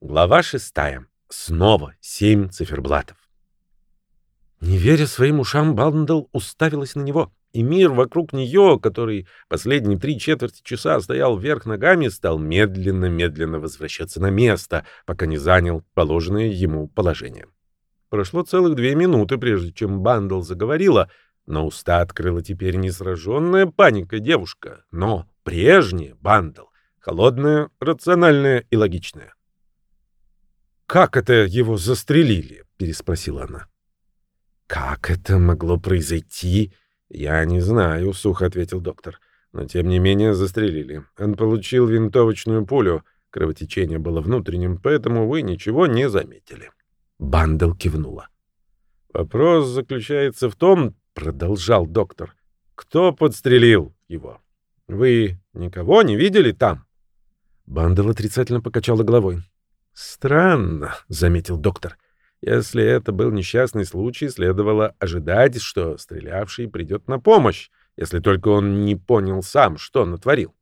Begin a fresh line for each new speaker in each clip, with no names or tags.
Глава шестая. Снова семь циферблатов. Не веря своим ушам, Бандл уставилась на него, и мир вокруг нее, который последние три четверти часа стоял вверх ногами, стал медленно-медленно возвращаться на место, пока не занял положенное ему положение. Прошло целых две минуты, прежде чем Бандл заговорила, но уста открыла теперь не сраженная паникой девушка, но прежняя Бандл, холодная, рациональная и логичная. «Как это его застрелили?» — переспросила она. «Как это могло произойти?» «Я не знаю», — сухо ответил доктор. «Но, тем не менее, застрелили. Он получил винтовочную пулю. Кровотечение было внутренним, поэтому вы ничего не заметили». Бандел кивнула. «Вопрос заключается в том, — продолжал доктор, — кто подстрелил его? Вы никого не видели там?» Бандел отрицательно покачала головой. «Странно», — заметил доктор. Если это был несчастный случай, следовало ожидать, что стрелявший придет на помощь, если только он не понял сам, что натворил.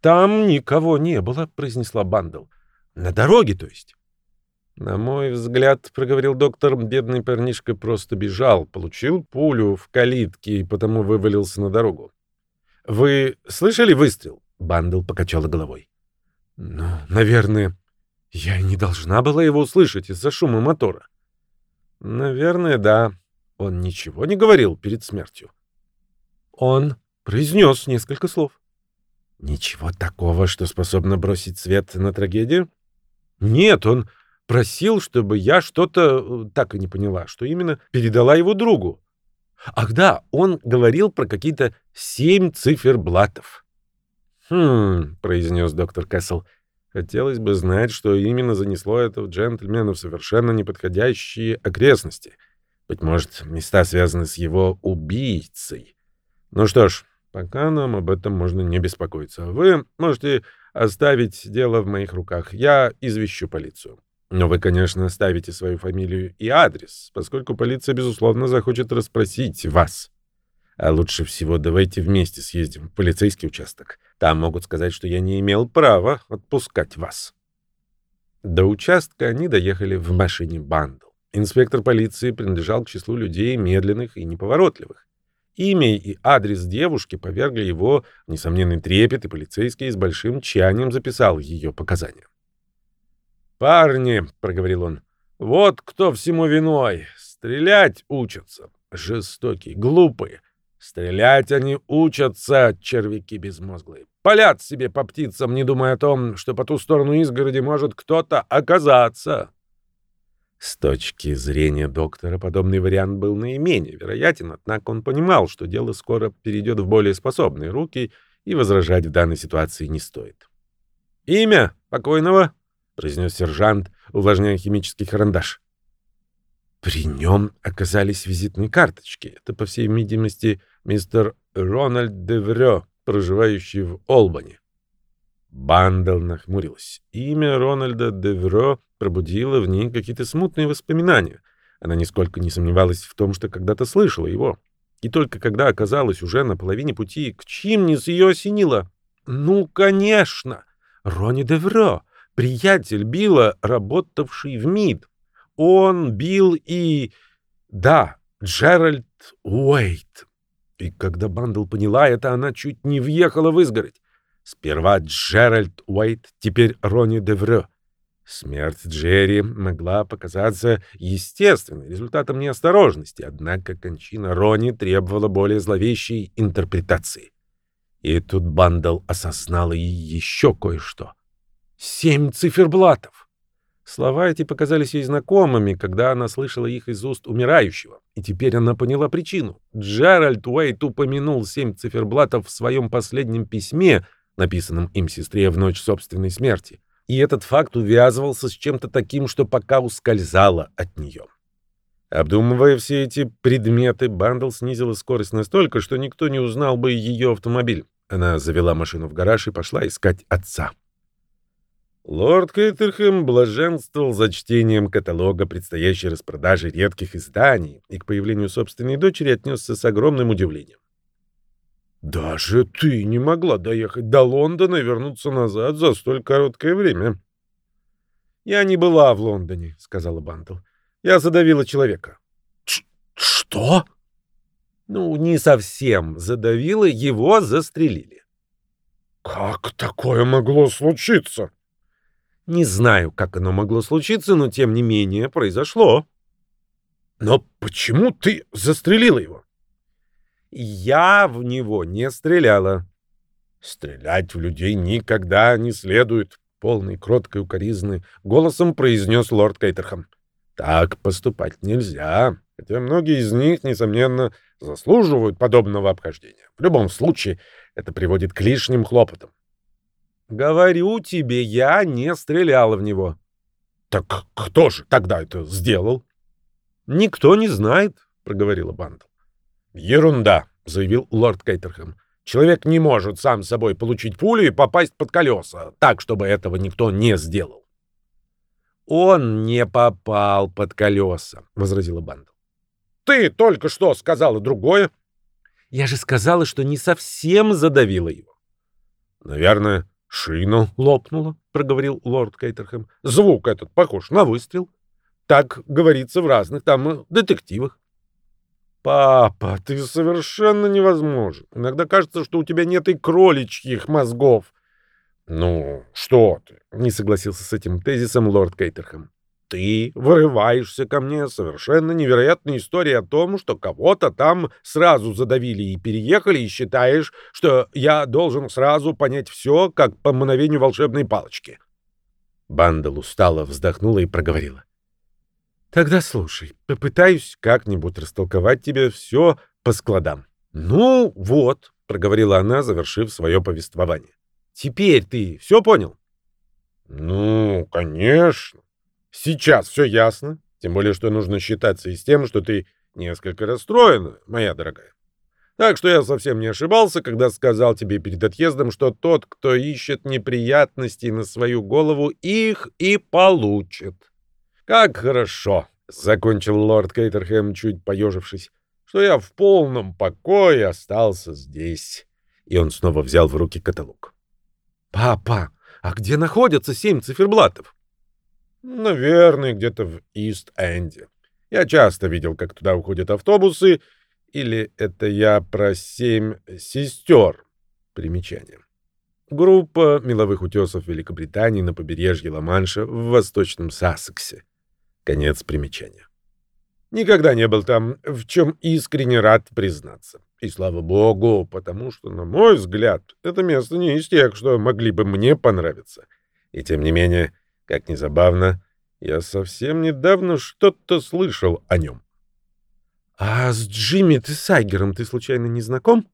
«Там никого не было», — произнесла Бандл. «На дороге, то есть?» «На мой взгляд, — проговорил доктор, — бедный парнишка просто бежал, получил пулю в калитке и потому вывалился на дорогу. Вы слышали выстрел?» Бандл покачала головой. «Ну, наверное, я не должна была его услышать из-за шума мотора. Наверное, да. Он ничего не говорил перед смертью. Он произнес несколько слов. Ничего такого, что способно бросить свет на трагедию? Нет, он просил, чтобы я что-то, э, так и не поняла, что именно, передала его другу. Ах да, он говорил про какие-то семь циферблатов. «Хм», — произнес доктор Кэссел, — Хотелось бы знать, что именно занесло этого джентльмена в совершенно неподходящие окрестности. Быть может, места связаны с его убийцей. Ну что ж, пока нам об этом можно не беспокоиться. Вы можете оставить дело в моих руках. Я извещу полицию. Но вы, конечно, оставите свою фамилию и адрес, поскольку полиция, безусловно, захочет расспросить вас. А лучше всего давайте вместе съездим в полицейский участок. Там могут сказать, что я не имел права отпускать вас. До участка они доехали в машине Бандл. Инспектор полиции принадлежал к числу людей медленных и неповоротливых. Имя и адрес девушки повергли его в несомненный трепет, и полицейский с большим тщанием записал ее показания. «Парни», — проговорил он, — «вот кто всему виной. Стрелять учатся. Жестокие, глупые, Стрелять они учатся, червяки безмозглые. Палят себе по птицам, не думая о том, что по ту сторону изгороди может кто-то оказаться. С точки зрения доктора подобный вариант был наименее вероятен, однако он понимал, что дело скоро перейдет в более способные руки, и возражать в данной ситуации не стоит. «Имя покойного?» — произнес сержант, увлажняя химический карандаш. При нем оказались визитные карточки. Это, по всей видимости, мистер Рональд Деврё, проживающий в Олбани. Бандл нахмурилась. Имя Рональда Деврё пробудило в ней какие-то смутные воспоминания. Она нисколько не сомневалась в том, что когда-то слышала его. И только когда оказалась уже на половине пути к Чимнис, ее осенило. «Ну, конечно! Рони Деврё, приятель Билла, работавший в МИД. Он, Билл и... Да, Джеральд Уэйт. И когда Бандл поняла это, она чуть не въехала в изгородь. Сперва Джеральд Уэйт, теперь Ронни Деврё. Смерть Джерри могла показаться естественной, результатом неосторожности, однако кончина Ронни требовала более зловещей интерпретации. И тут Бандл осознала и еще кое-что. Семь циферблатов! Слова эти показались ей знакомыми, когда она слышала их из уст умирающего. И теперь она поняла причину. Джеральд Уэйт упомянул семь циферблатов в своем последнем письме, написанном им сестре в ночь собственной смерти. И этот факт увязывался с чем-то таким, что пока ускользало от нее. Обдумывая все эти предметы, Бандл снизила скорость настолько, что никто не узнал бы ее автомобиль. Она завела машину в гараж и пошла искать отца. Лорд Кейтерхэм блаженствовал за чтением каталога предстоящей распродажи редких изданий и к появлению собственной дочери отнесся с огромным удивлением. «Даже ты не могла доехать до Лондона и вернуться назад за столь короткое время». «Я не была в Лондоне», — сказала Бандл. «Я задавила человека».
«Что?»
«Ну, не совсем задавила, его застрелили».
«Как такое могло случиться?»
«Не знаю, как оно могло случиться, но тем не менее произошло».
«Но почему ты застрелила его?»
«Я в него не стреляла».
«Стрелять в людей никогда не следует», — полный кроткой укоризны голосом произнес лорд Кейтерхам. «Так поступать нельзя, хотя многие из них, несомненно, заслуживают подобного обхождения. В любом случае, это приводит к лишним хлопотам».
«Говорю тебе, я не стреляла в него».
«Так кто же тогда это сделал?»
«Никто не знает», — проговорила Бандл.
«Ерунда», — заявил лорд Кейтерхэм. «Человек не может сам собой получить пулю и попасть под колеса, так, чтобы этого никто не сделал».
«Он не попал под колеса», — возразила Бандл.
«Ты только что сказала другое».
«Я же сказала, что не совсем задавила его».
«Наверное, шина лопнула», — проговорил лорд Кейтерхэм. «Звук этот похож на выстрел. Так говорится в разных там детективах».
«Папа, ты совершенно невозможен. Иногда кажется, что у тебя нет и кроличьих мозгов».
«Ну, что ты?»
— не согласился с этим тезисом лорд Кейтерхэм. «Ты вырываешься ко мне совершенно невероятной историей о том, что кого-то там сразу задавили и переехали, и считаешь, что я должен сразу понять все, как по мановению волшебной палочки».
Бандал устало вздохнула и проговорила.
Тогда слушай, попытаюсь как-нибудь растолковать тебе все по складам. Ну, вот, проговорила она, завершив свое повествование. Теперь ты все понял?
Ну, конечно. Сейчас все ясно. Тем более, что нужно считаться и с тем, что ты несколько расстроена, моя дорогая. Так что я совсем не ошибался, когда сказал тебе перед отъездом, что тот, кто ищет неприятностей на свою голову, их и получит. «Как хорошо!» — закончил лорд Кейтерхэм, чуть поежившись, «что я в полном покое остался здесь». И он снова взял в руки каталог.
«Папа, а где находятся семь циферблатов?»
«Наверное, где-то в Ист-Энде. Я часто видел, как туда уходят автобусы, или это я про семь сестер?» Примечание. Группа меловых утесов Великобритании на побережье Ла-Манша в восточном Сассексе. Конец примечания. Никогда не был там, в чем искренне рад признаться. И слава богу, потому что, на мой взгляд, это место не из тех, что могли бы мне понравиться. И тем не менее, как ни забавно, я совсем недавно что-то слышал о нем.
— А с Джимми ты Сайгером ты случайно не знаком?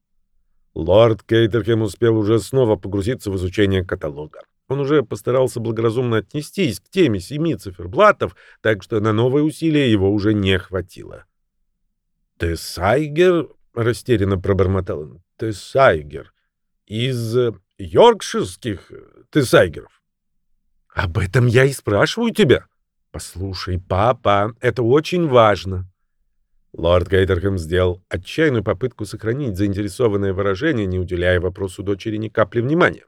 Лорд Кейтерхем успел уже снова погрузиться в изучение каталога. Он уже постарался благоразумно отнестись к теме семи циферблатов, так что на новые усилия его уже не хватило. «Тессайгер?» — растерянно пробормотал он. «Тессайгер. Из э, йоркширских э, Тессайгеров».
«Об этом я и спрашиваю тебя. Послушай, папа, это очень важно».
Лорд Гейтерхэм сделал отчаянную попытку сохранить заинтересованное выражение, не уделяя вопросу дочери ни капли внимания.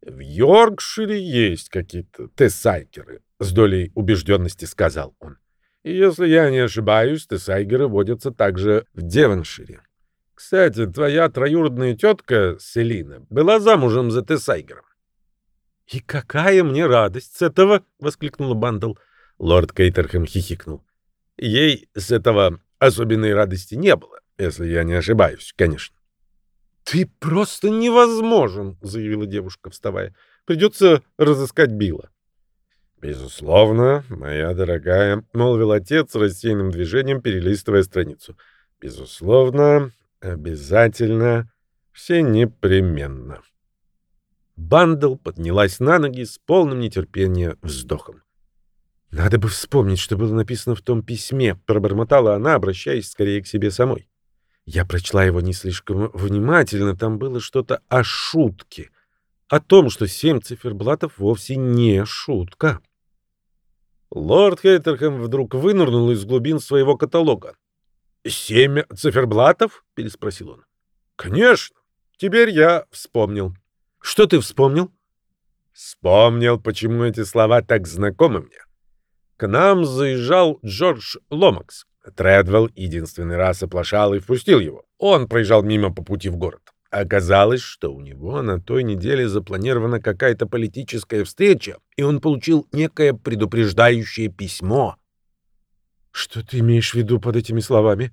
В Йоркшире есть какие-то тессайкеры, с долей убежденности сказал он. И если я не ошибаюсь, тессайгеры водятся также в Девоншире. Кстати, твоя троюродная тетка Селина была замужем за тессайгером.
«И какая мне радость с этого!» — воскликнула Бандл.
Лорд Кейтерхэм хихикнул. Ей с этого особенной радости не было, если я не ошибаюсь, конечно.
«Ты просто невозможен», — заявила девушка, вставая. «Придется разыскать Билла».
«Безусловно, моя дорогая», — молвил отец рассеянным движением, перелистывая страницу. «Безусловно, обязательно, все непременно».
Бандл поднялась на ноги с полным нетерпением вздохом. «Надо бы вспомнить, что было написано в том письме», — пробормотала она, обращаясь скорее к себе самой. Я прочла его не слишком внимательно, там было что-то о шутке, о том, что семь циферблатов вовсе не шутка.
Лорд Хейтерхэм вдруг вынырнул из глубин своего каталога. «Семь циферблатов?» — переспросил он. «Конечно. Теперь я вспомнил».
«Что ты вспомнил?»
Вспомнил, почему эти слова так знакомы мне. К нам заезжал Джордж Ломакс. Тредвелл единственный раз оплошал и впустил его. Он проезжал мимо по пути в город. Оказалось, что у него на той неделе запланирована какая-то политическая встреча, и он получил некое предупреждающее письмо.
Что ты имеешь в виду под этими словами?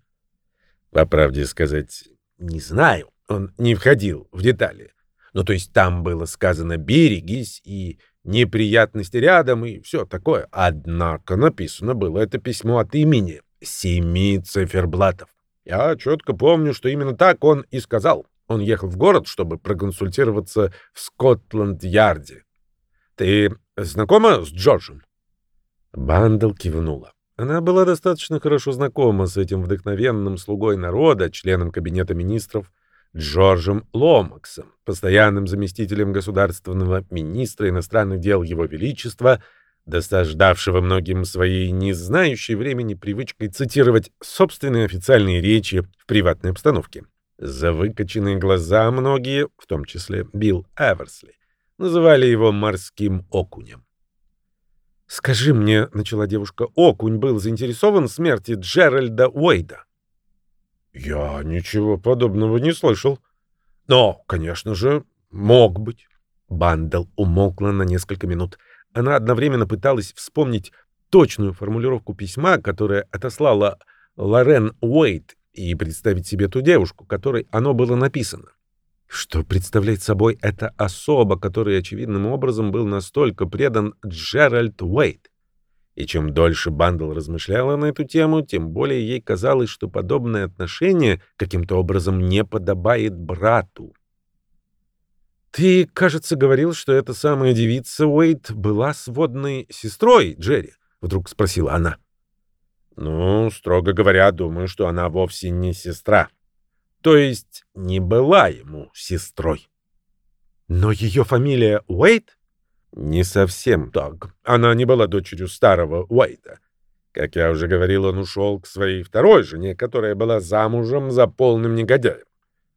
По правде сказать, не знаю. Он не входил в детали. Ну, то есть там было сказано «берегись» и «неприятности рядом» и все такое. Однако написано было это письмо от имени семи циферблатов. Я четко помню, что именно так он и сказал. Он ехал в город, чтобы проконсультироваться в Скотланд-Ярде. Ты знакома с Джорджем?
Бандл кивнула. Она была достаточно хорошо знакома с этим вдохновенным слугой народа, членом кабинета министров Джорджем Ломаксом, постоянным заместителем государственного министра иностранных дел Его Величества, досаждавшего многим своей не знающей времени привычкой цитировать собственные официальные речи в приватной обстановке. За выкоченные глаза многие, в том числе Билл Эверсли, называли его морским окунем. «Скажи мне», — начала девушка, — «окунь был заинтересован смерти Джеральда Уэйда?»
«Я ничего подобного не слышал. Но, конечно же, мог быть».
Бандл умолкла на несколько минут. Она одновременно пыталась вспомнить точную формулировку письма, которое отослала Лорен Уэйд и представить себе ту девушку, которой оно было написано. Что представляет собой эта особа, которой очевидным образом был настолько предан Джеральд Уэйт? И чем дольше Бандл размышляла на эту тему, тем более ей казалось, что подобное отношение каким-то образом не подобает брату. «Ты, кажется, говорил, что эта самая девица Уэйт была сводной сестрой Джерри?» — вдруг спросила она.
— ну, строго говоря, думаю, что она вовсе не сестра. То есть не была ему сестрой.
Но ее фамилия Уэйт?
Не совсем так. Она не была дочерью старого Уэйта. Как я уже говорил, он ушел к своей второй жене, которая была замужем за полным негодяем.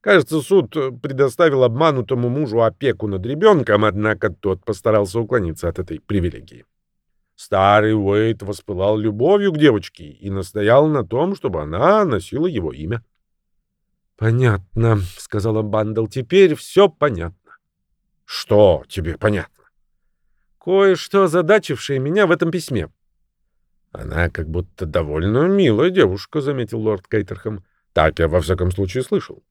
Кажется, суд предоставил обманутому мужу опеку над ребенком, однако тот постарался уклониться от этой привилегии. Старый Уэйт воспылал любовью к девочке и настоял на том, чтобы она носила его имя.
«Понятно», — сказала Бандл, — «теперь все понятно».
«Что тебе понятно?»
«Кое-что озадачившее меня в этом письме».
«Она как будто довольно милая девушка», — заметил лорд Кейтерхэм. «Так я во всяком случае слышал».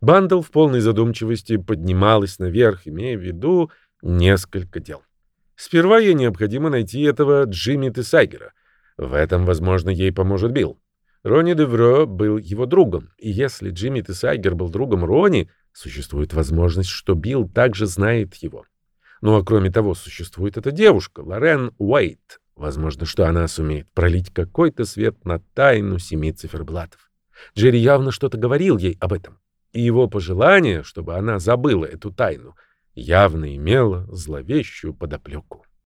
Бандл в полной задумчивости поднималась наверх, имея в виду несколько дел. Сперва ей необходимо найти этого Джимми Тесайгера. В этом, возможно, ей поможет Билл. Ронни Девро был его другом, и если Джимми Тесайгер был другом Ронни, существует возможность, что Билл также знает его. Ну а кроме того, существует эта девушка, Лорен Уэйт. Возможно, что она сумеет пролить какой-то свет на тайну семи циферблатов. Джерри явно что-то говорил ей об этом. И его пожелание, чтобы она забыла эту тайну — явно имела зловещую подоплеку.